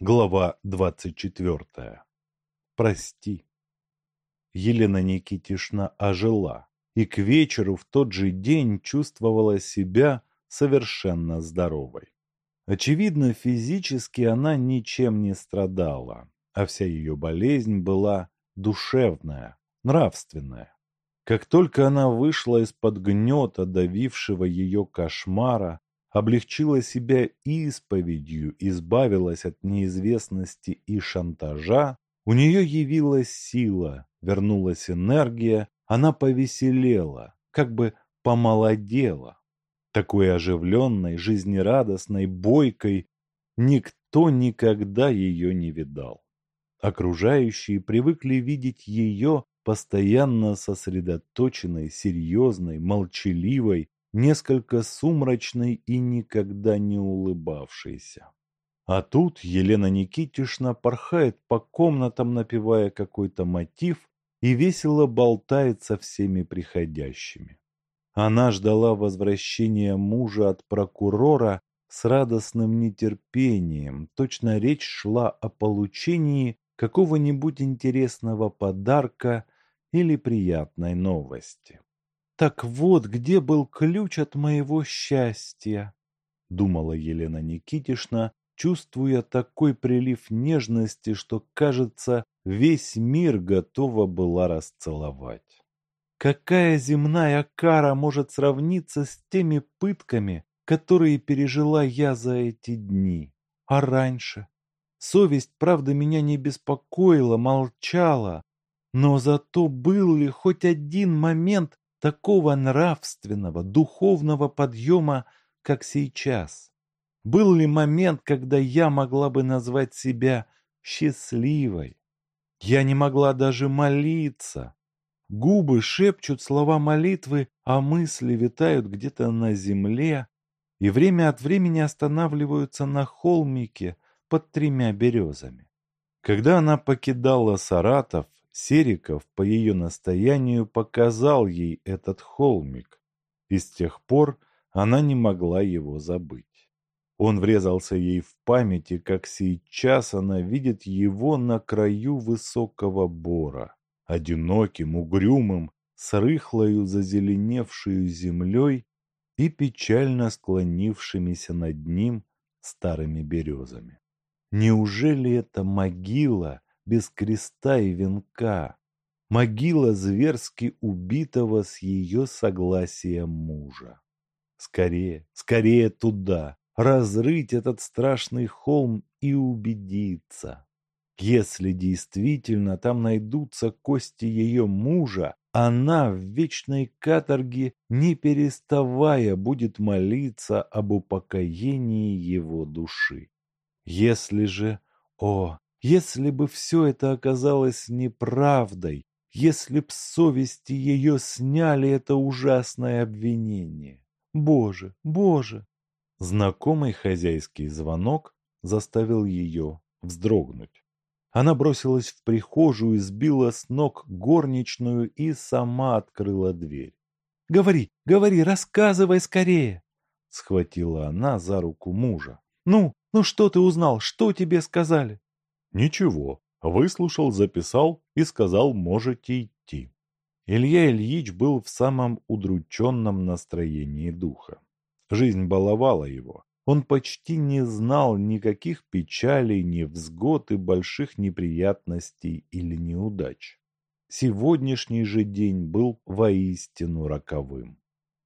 Глава двадцать четвертая. Прости. Елена Никитишна ожила и к вечеру в тот же день чувствовала себя совершенно здоровой. Очевидно, физически она ничем не страдала, а вся ее болезнь была душевная, нравственная. Как только она вышла из-под гнета, давившего ее кошмара, облегчила себя исповедью, избавилась от неизвестности и шантажа, у нее явилась сила, вернулась энергия, она повеселела, как бы помолодела. Такой оживленной, жизнерадостной, бойкой никто никогда ее не видал. Окружающие привыкли видеть ее постоянно сосредоточенной, серьезной, молчаливой, несколько сумрачной и никогда не улыбавшейся. А тут Елена Никитишна порхает по комнатам, напевая какой-то мотив и весело болтает со всеми приходящими. Она ждала возвращения мужа от прокурора с радостным нетерпением, точно речь шла о получении какого-нибудь интересного подарка или приятной новости. Так вот, где был ключ от моего счастья, думала Елена Никитишна, чувствуя такой прилив нежности, что, кажется, весь мир готова была расцеловать. Какая земная кара может сравниться с теми пытками, которые пережила я за эти дни? А раньше? Совесть, правда, меня не беспокоила, молчала, но зато был ли хоть один момент, такого нравственного, духовного подъема, как сейчас? Был ли момент, когда я могла бы назвать себя счастливой? Я не могла даже молиться. Губы шепчут слова молитвы, а мысли витают где-то на земле и время от времени останавливаются на холмике под тремя березами. Когда она покидала Саратов, Сериков по ее настоянию показал ей этот холмик, и с тех пор она не могла его забыть. Он врезался ей в памяти, как сейчас она видит его на краю высокого бора, одиноким, угрюмым, с рыхлою зазеленевшую землей и печально склонившимися над ним старыми березами. Неужели это могила без креста и венка, могила зверски убитого с ее согласием мужа. Скорее, скорее туда, разрыть этот страшный холм и убедиться. Если действительно там найдутся кости ее мужа, она в вечной каторге, не переставая, будет молиться об упокоении его души. Если же, о, если бы все это оказалось неправдой, если б совести ее сняли это ужасное обвинение. Боже, Боже! Знакомый хозяйский звонок заставил ее вздрогнуть. Она бросилась в прихожую, сбила с ног горничную и сама открыла дверь. «Говори, говори, рассказывай скорее!» Схватила она за руку мужа. «Ну, ну что ты узнал? Что тебе сказали?» Ничего, выслушал, записал и сказал «можете идти». Илья Ильич был в самом удрученном настроении духа. Жизнь баловала его. Он почти не знал никаких печалей, невзгод и больших неприятностей или неудач. Сегодняшний же день был воистину роковым.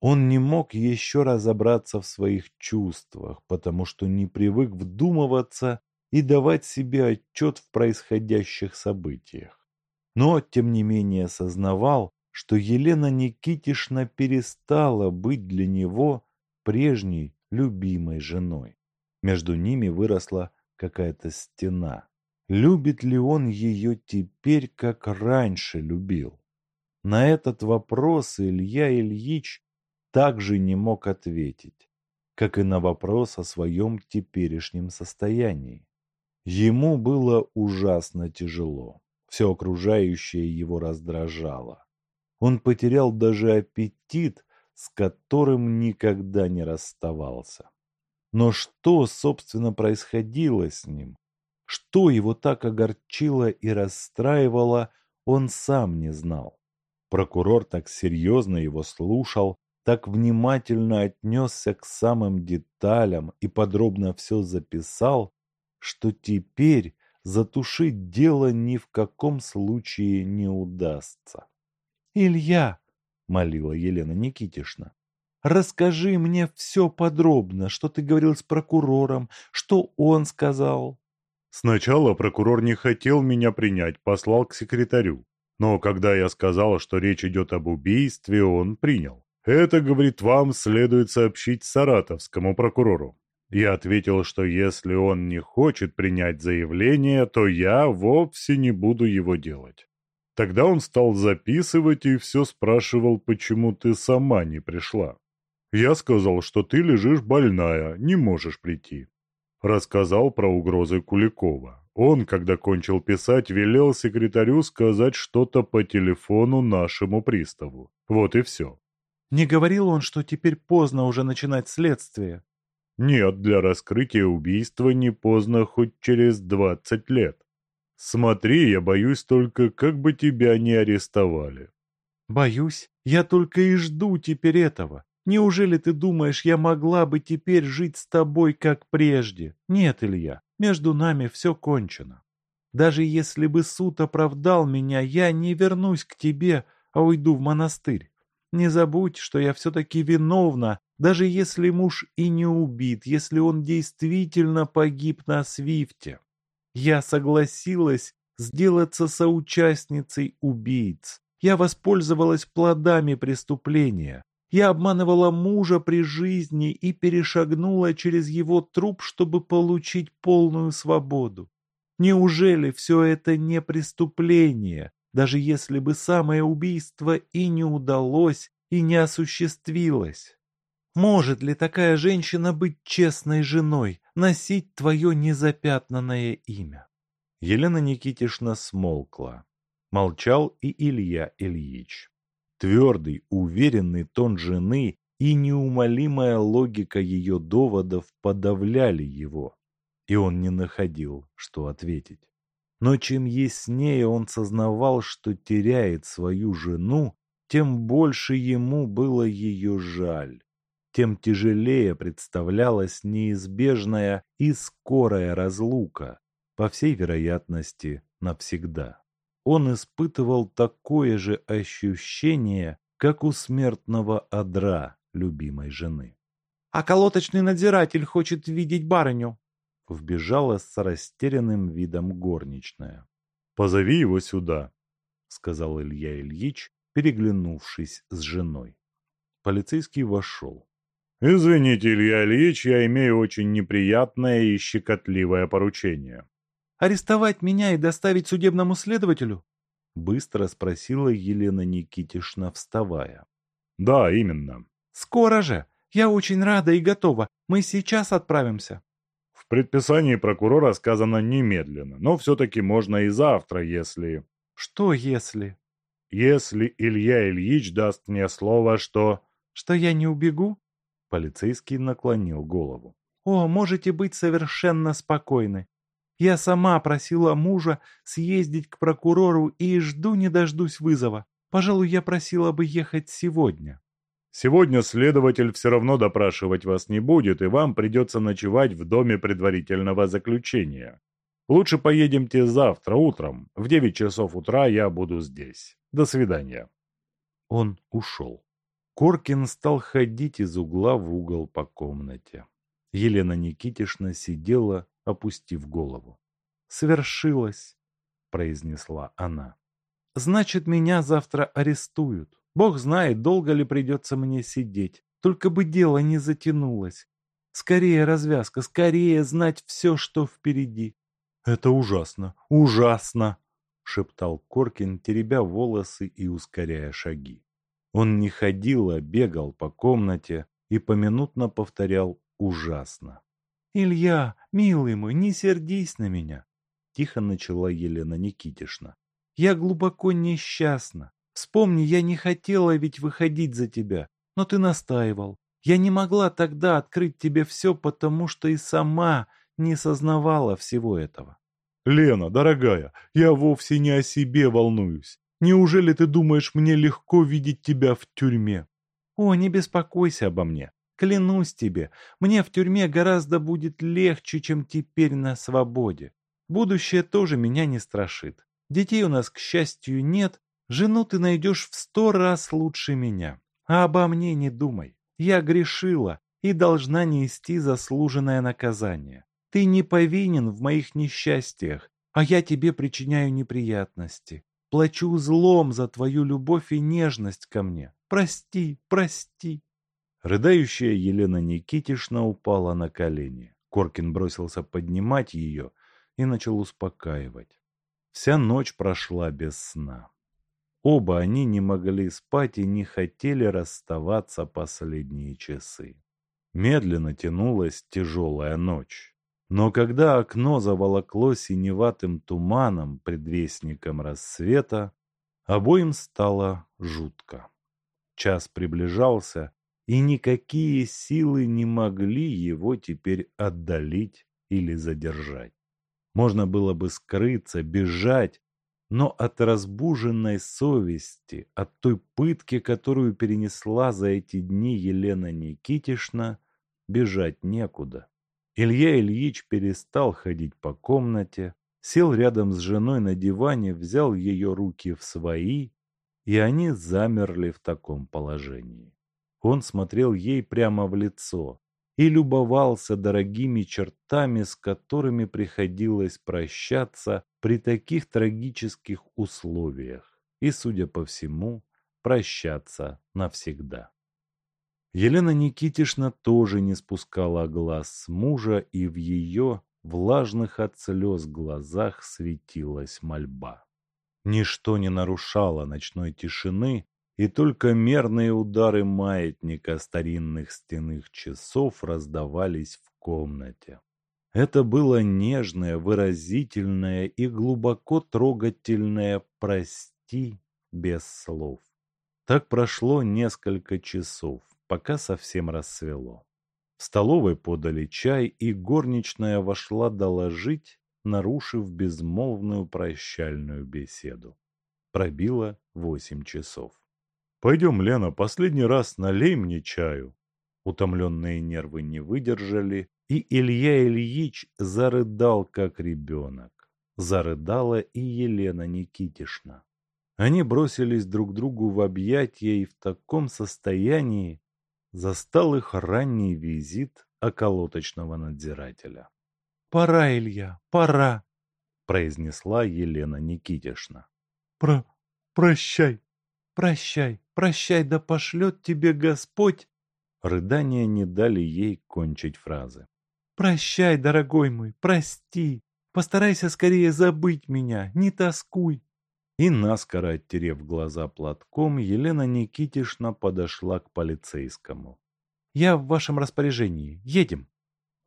Он не мог еще разобраться в своих чувствах, потому что не привык вдумываться и давать себе отчет в происходящих событиях. Но, тем не менее, сознавал, что Елена Никитишна перестала быть для него прежней любимой женой. Между ними выросла какая-то стена. Любит ли он ее теперь, как раньше любил? На этот вопрос Илья Ильич также не мог ответить, как и на вопрос о своем теперешнем состоянии. Ему было ужасно тяжело. Все окружающее его раздражало. Он потерял даже аппетит, с которым никогда не расставался. Но что, собственно, происходило с ним? Что его так огорчило и расстраивало, он сам не знал. Прокурор так серьезно его слушал, так внимательно отнесся к самым деталям и подробно все записал, что теперь затушить дело ни в каком случае не удастся. «Илья!» — молила Елена Никитишна. «Расскажи мне все подробно, что ты говорил с прокурором, что он сказал». Сначала прокурор не хотел меня принять, послал к секретарю. Но когда я сказал, что речь идет об убийстве, он принял. Это, говорит, вам следует сообщить саратовскому прокурору. Я ответил, что если он не хочет принять заявление, то я вовсе не буду его делать. Тогда он стал записывать и все спрашивал, почему ты сама не пришла. Я сказал, что ты лежишь больная, не можешь прийти. Рассказал про угрозы Куликова. Он, когда кончил писать, велел секретарю сказать что-то по телефону нашему приставу. Вот и все. Не говорил он, что теперь поздно уже начинать следствие? Нет, для раскрытия убийства не поздно хоть через двадцать лет. Смотри, я боюсь только, как бы тебя не арестовали. Боюсь, я только и жду теперь этого. Неужели ты думаешь, я могла бы теперь жить с тобой, как прежде? Нет, Илья, между нами все кончено. Даже если бы суд оправдал меня, я не вернусь к тебе, а уйду в монастырь. Не забудь, что я все-таки виновна, даже если муж и не убит, если он действительно погиб на Свифте. Я согласилась сделаться соучастницей убийц. Я воспользовалась плодами преступления. Я обманывала мужа при жизни и перешагнула через его труп, чтобы получить полную свободу. Неужели все это не преступление, даже если бы самое убийство и не удалось, и не осуществилось? Может ли такая женщина быть честной женой, носить твое незапятнанное имя? Елена Никитишна смолкла. Молчал и Илья Ильич. Твердый, уверенный тон жены и неумолимая логика ее доводов подавляли его, и он не находил, что ответить. Но чем яснее он сознавал, что теряет свою жену, тем больше ему было ее жаль тем тяжелее представлялась неизбежная и скорая разлука, по всей вероятности, навсегда. Он испытывал такое же ощущение, как у смертного одра любимой жены. «А колоточный надзиратель хочет видеть барыню!» Вбежала с растерянным видом горничная. «Позови его сюда», — сказал Илья Ильич, переглянувшись с женой. Полицейский вошел. «Извините, Илья Ильич, я имею очень неприятное и щекотливое поручение». «Арестовать меня и доставить судебному следователю?» Быстро спросила Елена Никитишна, вставая. «Да, именно». «Скоро же! Я очень рада и готова. Мы сейчас отправимся». В предписании прокурора сказано немедленно, но все-таки можно и завтра, если... Что если? Если Илья Ильич даст мне слово, что... Что я не убегу? Полицейский наклонил голову. «О, можете быть совершенно спокойны. Я сама просила мужа съездить к прокурору и жду не дождусь вызова. Пожалуй, я просила бы ехать сегодня». «Сегодня следователь все равно допрашивать вас не будет, и вам придется ночевать в доме предварительного заключения. Лучше поедемте завтра утром. В девять часов утра я буду здесь. До свидания». Он ушел. Коркин стал ходить из угла в угол по комнате. Елена Никитишна сидела, опустив голову. «Свершилось», — произнесла она. «Значит, меня завтра арестуют. Бог знает, долго ли придется мне сидеть. Только бы дело не затянулось. Скорее развязка, скорее знать все, что впереди». «Это ужасно, ужасно!» — шептал Коркин, теребя волосы и ускоряя шаги. Он не ходил, а бегал по комнате и поминутно повторял «ужасно». «Илья, милый мой, не сердись на меня!» Тихо начала Елена Никитишна. «Я глубоко несчастна. Вспомни, я не хотела ведь выходить за тебя, но ты настаивал. Я не могла тогда открыть тебе все, потому что и сама не сознавала всего этого. Лена, дорогая, я вовсе не о себе волнуюсь. Неужели ты думаешь, мне легко видеть тебя в тюрьме? О, не беспокойся обо мне. Клянусь тебе, мне в тюрьме гораздо будет легче, чем теперь на свободе. Будущее тоже меня не страшит. Детей у нас, к счастью, нет. Жену ты найдешь в сто раз лучше меня. А обо мне не думай. Я грешила и должна нести заслуженное наказание. Ты не повинен в моих несчастьях, а я тебе причиняю неприятности. Плачу злом за твою любовь и нежность ко мне. Прости, прости. Рыдающая Елена Никитишна упала на колени. Коркин бросился поднимать ее и начал успокаивать. Вся ночь прошла без сна. Оба они не могли спать и не хотели расставаться последние часы. Медленно тянулась тяжелая ночь. Но когда окно заволокло синеватым туманом, предвестником рассвета, обоим стало жутко. Час приближался, и никакие силы не могли его теперь отдалить или задержать. Можно было бы скрыться, бежать, но от разбуженной совести, от той пытки, которую перенесла за эти дни Елена Никитишна, бежать некуда. Илья Ильич перестал ходить по комнате, сел рядом с женой на диване, взял ее руки в свои, и они замерли в таком положении. Он смотрел ей прямо в лицо и любовался дорогими чертами, с которыми приходилось прощаться при таких трагических условиях и, судя по всему, прощаться навсегда. Елена Никитишна тоже не спускала глаз с мужа, и в ее влажных от слез глазах светилась мольба. Ничто не нарушало ночной тишины, и только мерные удары маятника старинных стенных часов раздавались в комнате. Это было нежное, выразительное и глубоко трогательное «прости» без слов. Так прошло несколько часов, пока совсем рассвело. В столовой подали чай, и горничная вошла доложить, нарушив безмолвную прощальную беседу. Пробило восемь часов. «Пойдем, Лена, последний раз налей мне чаю». Утомленные нервы не выдержали, и Илья Ильич зарыдал, как ребенок. Зарыдала и Елена Никитишна. Они бросились друг другу в объятия, и в таком состоянии застал их ранний визит околоточного надзирателя. «Пора, Илья, пора!» — произнесла Елена Никитишна. «Про... прощай!» «Прощай, прощай, да пошлет тебе Господь!» Рыдания не дали ей кончить фразы. «Прощай, дорогой мой, прости! Постарайся скорее забыть меня, не тоскуй!» И, наскоро оттерев глаза платком, Елена Никитишна подошла к полицейскому. «Я в вашем распоряжении. Едем!»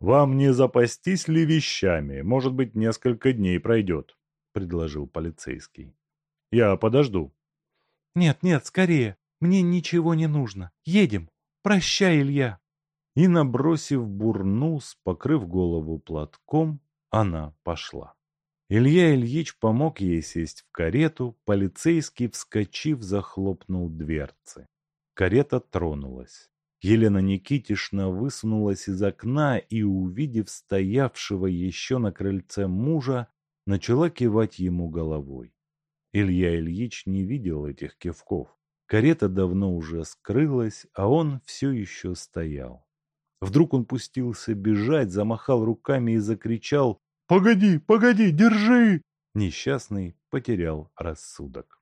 «Вам не запастись ли вещами? Может быть, несколько дней пройдет», — предложил полицейский. «Я подожду». «Нет, нет, скорее! Мне ничего не нужно! Едем! Прощай, Илья!» И, набросив бурнус, покрыв голову платком, она пошла. Илья Ильич помог ей сесть в карету, полицейский, вскочив, захлопнул дверцы. Карета тронулась. Елена Никитишна высунулась из окна и, увидев стоявшего еще на крыльце мужа, начала кивать ему головой. Илья Ильич не видел этих кивков. Карета давно уже скрылась, а он все еще стоял. Вдруг он пустился бежать, замахал руками и закричал «Погоди, погоди, держи!» Несчастный потерял рассудок.